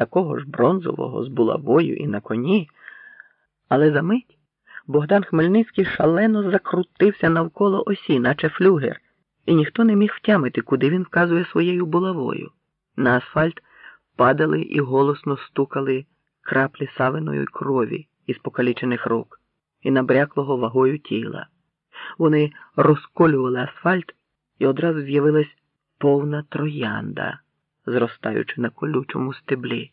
такого ж бронзового з булавою і на коні. Але за мить Богдан Хмельницький шалено закрутився навколо осі, наче флюгер, і ніхто не міг втямити, куди він вказує своєю булавою. На асфальт падали і голосно стукали краплі савиної крові із покалічених рук і набряклого вагою тіла. Вони розколювали асфальт, і одразу з'явилась повна троянда, зростаючи на колючому стеблі.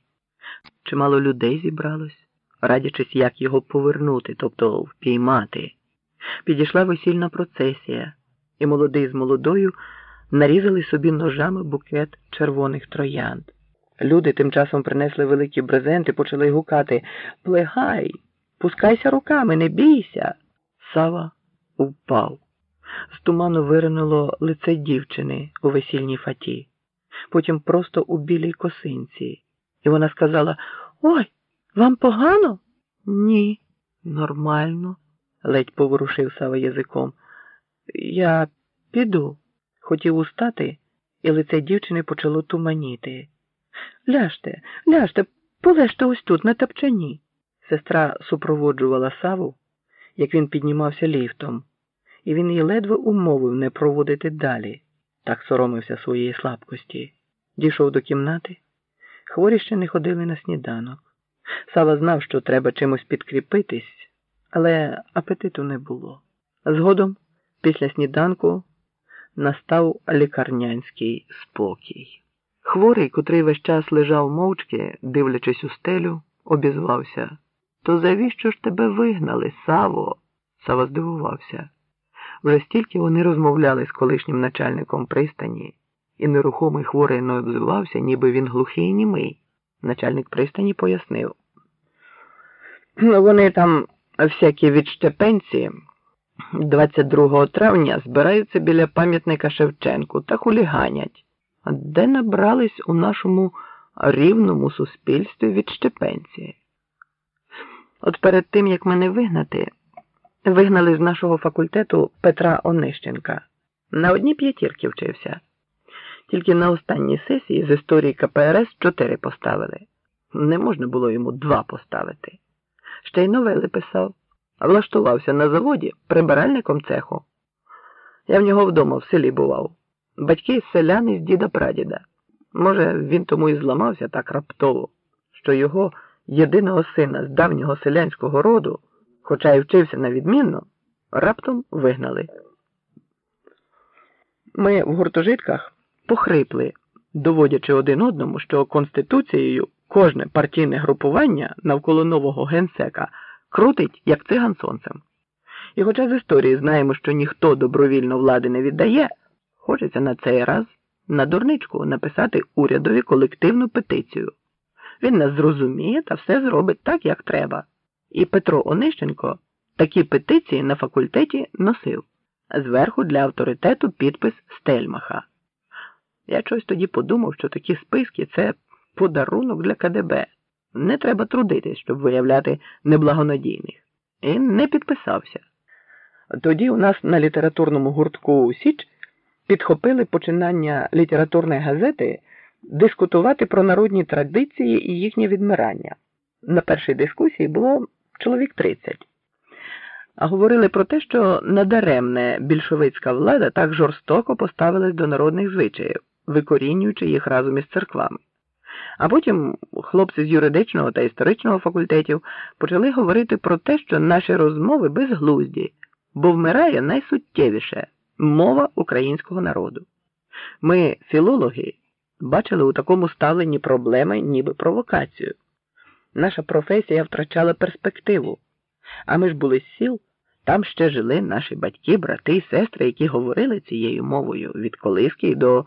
Чимало людей зібралось, радячись, як його повернути, тобто впіймати. Підійшла весільна процесія, і молодий з молодою нарізали собі ножами букет червоних троянд. Люди тим часом принесли великі брезенти, почали гукати Плегай, пускайся руками, не бійся. Сава упав. З туману виринуло лице дівчини у весільній фаті, потім просто у білій косинці. І вона сказала Ой, вам погано? Ні, нормально, ледь поворушив Сава язиком. Я піду. Хотів устати, і лице дівчини почало туманіти. Ляжте, ляжте, полежте ось тут, на тапчані. Сестра супроводжувала Саву, як він піднімався ліфтом, і він її ледве умовив не проводити далі, так соромився своєї слабкості. Дійшов до кімнати. Хворі ще не ходили на сніданок. Сава знав, що треба чимось підкріпитись, але апетиту не було. Згодом, після сніданку, настав лікарнянський спокій. Хворий, котрий весь час лежав мовчки, дивлячись у стелю, обізвався. То завіщо ж тебе вигнали, Саво? Сава здивувався. Вже стільки вони розмовляли з колишнім начальником пристані, і нерухомий хворий не обзивався, ніби він глухий і німий. Начальник пристані пояснив. Вони там всякі відщепенці 22 травня збираються біля пам'ятника Шевченку та хуліганять. Де набрались у нашому рівному суспільстві відщепенці? От перед тим, як мене вигнати, вигнали з нашого факультету Петра Онищенка. На одній п'ятірки вчився. Тільки на останній сесії з історії КПРС чотири поставили. Не можна було йому два поставити. Ще й новели писав, влаштувався на заводі прибиральником цеху. Я в нього вдома в селі бував. Батьки селяни з діда прадіда. Може, він тому і зламався так раптово, що його єдиного сина з давнього селянського роду, хоча й вчився на відмінно, раптом вигнали. Ми в гуртожитках похрипли, доводячи один одному, що Конституцією кожне партійне групування навколо нового генсека крутить, як циган сонцем. І хоча з історії знаємо, що ніхто добровільно влади не віддає, хочеться на цей раз на дурничку написати урядові колективну петицію. Він нас зрозуміє та все зробить так, як треба. І Петро Онищенко такі петиції на факультеті носив, зверху для авторитету підпис Стельмаха. Я щось тоді подумав, що такі списки це подарунок для КДБ. Не треба трудитись, щоб виявляти неблагонадійних. І не підписався. Тоді у нас на літературному гуртку Січ підхопили починання літературної газети дискутувати про народні традиції і їхнє відмирання. На першій дискусії було чоловік 30. А говорили про те, що надаремне більшовицька влада так жорстоко поставилась до народних звичаїв, викорінюючи їх разом із церквами. А потім хлопці з юридичного та історичного факультетів почали говорити про те, що наші розмови безглузді, бо вмирає найсуттєвіше мова українського народу. Ми, філологи, бачили у такому ставленні проблеми, ніби провокацію. Наша професія втрачала перспективу, а ми ж були з сіл, там ще жили наші батьки, брати і сестри, які говорили цією мовою від колиски до.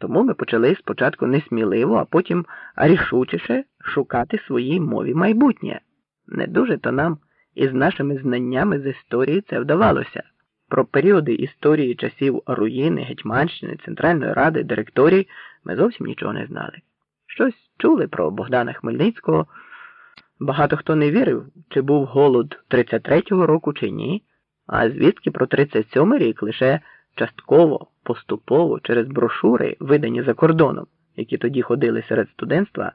Тому ми почали спочатку несміливо, а потім рішучіше шукати своїй мові майбутнє. Не дуже то нам із нашими знаннями з історії це вдавалося. Про періоди історії часів руїни, Гетьманщини, Центральної Ради, директорії ми зовсім нічого не знали. Щось чули про Богдана Хмельницького. Багато хто не вірив, чи був голод 33-го року, чи ні, а звідки про 37-й рік лише частково, поступово через брошури, видані за кордоном, які тоді ходили серед студентства.